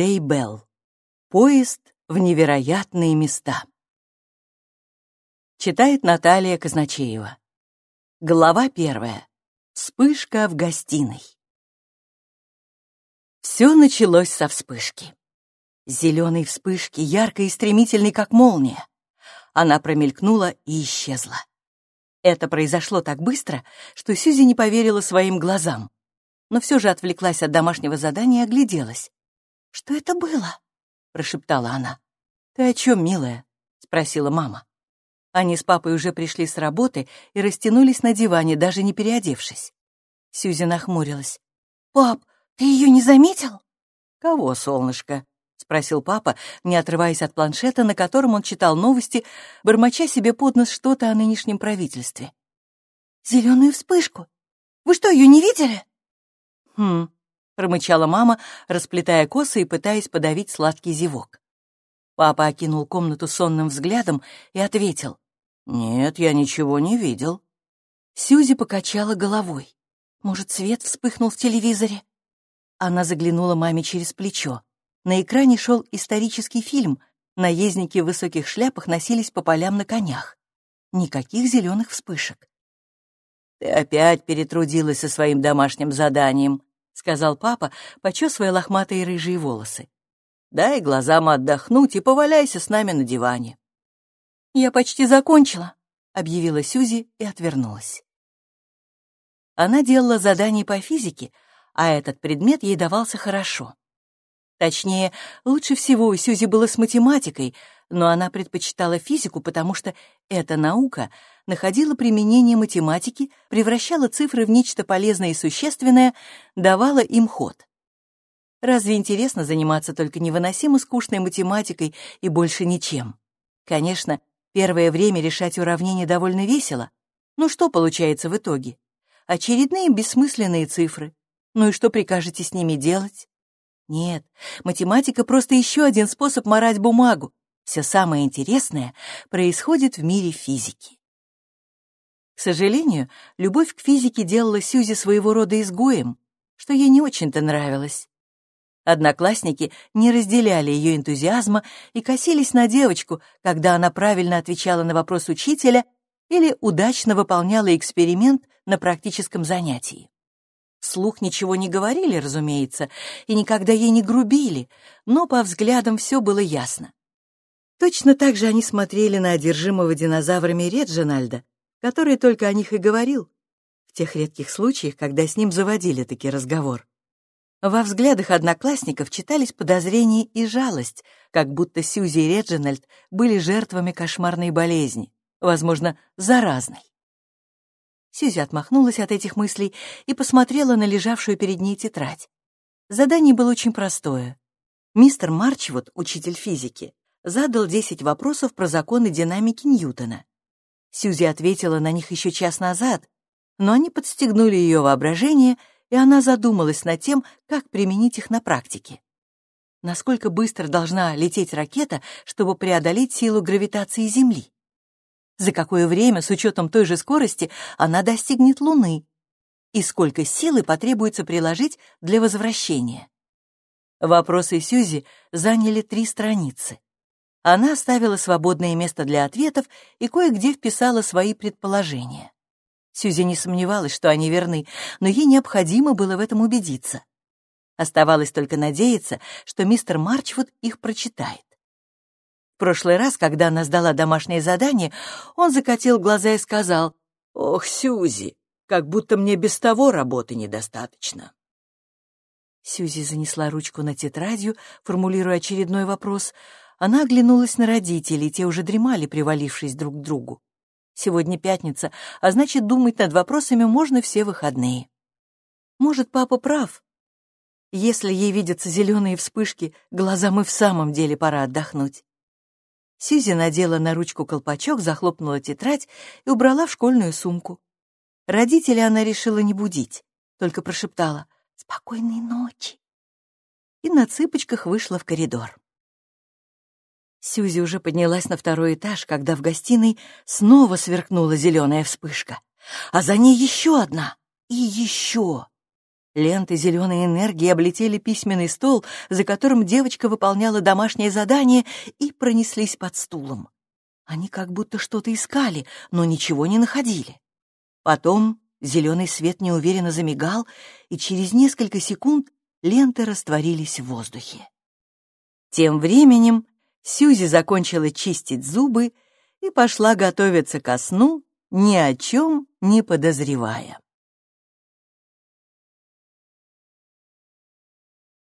Джей Белл. Поезд в невероятные места. Читает Наталья Казначеева. Глава первая. Вспышка в гостиной. Все началось со вспышки. Зеленой вспышки, яркой и стремительной, как молния. Она промелькнула и исчезла. Это произошло так быстро, что Сюзи не поверила своим глазам. Но все же отвлеклась от домашнего задания и огляделась. «Что это было?» — прошептала она. «Ты о чем, милая?» — спросила мама. Они с папой уже пришли с работы и растянулись на диване, даже не переодевшись. Сюзи нахмурилась. «Пап, ты ее не заметил?» «Кого, солнышко?» — спросил папа, не отрываясь от планшета, на котором он читал новости, бормоча себе под нос что-то о нынешнем правительстве. «Зеленую вспышку. Вы что, ее не видели?» «Хм», — промычала мама, расплетая косы и пытаясь подавить сладкий зевок. Папа окинул комнату сонным взглядом и ответил. «Нет, я ничего не видел». Сьюзи покачала головой. Может, свет вспыхнул в телевизоре? Она заглянула маме через плечо. На экране шел исторический фильм. Наездники в высоких шляпах носились по полям на конях. Никаких зеленых вспышек. «Ты опять перетрудилась со своим домашним заданием», — сказал папа, почесывая лохматые рыжие волосы. «Дай глазам отдохнуть и поваляйся с нами на диване». «Я почти закончила», — объявила Сюзи и отвернулась. Она делала задания по физике, а этот предмет ей давался хорошо. Точнее, лучше всего у Сюзи было с математикой, но она предпочитала физику, потому что эта наука находила применение математики, превращала цифры в нечто полезное и существенное, давала им ход. Разве интересно заниматься только невыносимо скучной математикой и больше ничем? Конечно, первое время решать уравнения довольно весело. Но что получается в итоге? Очередные бессмысленные цифры. Ну и что прикажете с ними делать? Нет, математика просто еще один способ морать бумагу. Все самое интересное происходит в мире физики. К сожалению, любовь к физике делала Сьюзи своего рода изгоем, что ей не очень-то нравилось. Одноклассники не разделяли ее энтузиазма и косились на девочку, когда она правильно отвечала на вопрос учителя или удачно выполняла эксперимент на практическом занятии. Вслух ничего не говорили, разумеется, и никогда ей не грубили, но по взглядам все было ясно. Точно так же они смотрели на одержимого динозаврами Реджинальда, который только о них и говорил, в тех редких случаях, когда с ним заводили таки разговор. Во взглядах одноклассников читались подозрения и жалость, как будто Сьюзи и Реджинальд были жертвами кошмарной болезни, возможно, заразной. Сьюзи отмахнулась от этих мыслей и посмотрела на лежавшую перед ней тетрадь. Задание было очень простое. Мистер Марчвуд, учитель физики, задал 10 вопросов про законы динамики Ньютона. Сьюзи ответила на них еще час назад, но они подстегнули ее воображение, и она задумалась над тем, как применить их на практике. Насколько быстро должна лететь ракета, чтобы преодолеть силу гравитации Земли? за какое время, с учетом той же скорости, она достигнет Луны, и сколько силы потребуется приложить для возвращения. Вопросы Сьюзи заняли три страницы. Она оставила свободное место для ответов и кое-где вписала свои предположения. Сьюзи не сомневалась, что они верны, но ей необходимо было в этом убедиться. Оставалось только надеяться, что мистер Марчвуд их прочитает прошлый раз, когда она сдала домашнее задание, он закатил глаза и сказал, «Ох, Сюзи, как будто мне без того работы недостаточно». Сюзи занесла ручку на тетрадью, формулируя очередной вопрос. Она оглянулась на родителей, те уже дремали, привалившись друг к другу. Сегодня пятница, а значит, думать над вопросами можно все выходные. Может, папа прав. Если ей видятся зеленые вспышки, глазам и в самом деле пора отдохнуть. Сьюзи надела на ручку колпачок, захлопнула тетрадь и убрала в школьную сумку. Родителей она решила не будить, только прошептала «Спокойной ночи» и на цыпочках вышла в коридор. Сьюзи уже поднялась на второй этаж, когда в гостиной снова сверкнула зеленая вспышка, а за ней еще одна и еще. Ленты зеленой энергии облетели письменный стол, за которым девочка выполняла домашнее задание, и пронеслись под стулом. Они как будто что-то искали, но ничего не находили. Потом зеленый свет неуверенно замигал, и через несколько секунд ленты растворились в воздухе. Тем временем Сьюзи закончила чистить зубы и пошла готовиться ко сну, ни о чем не подозревая.